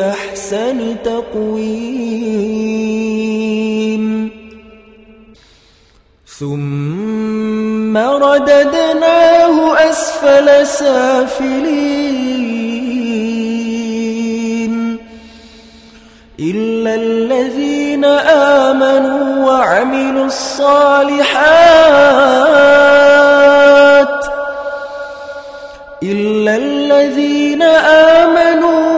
أحسن تقويم. ثم رددناه أسفل سافلين. إلا الذين آمنوا وعملوا الصالحات. إلا الذين آمنوا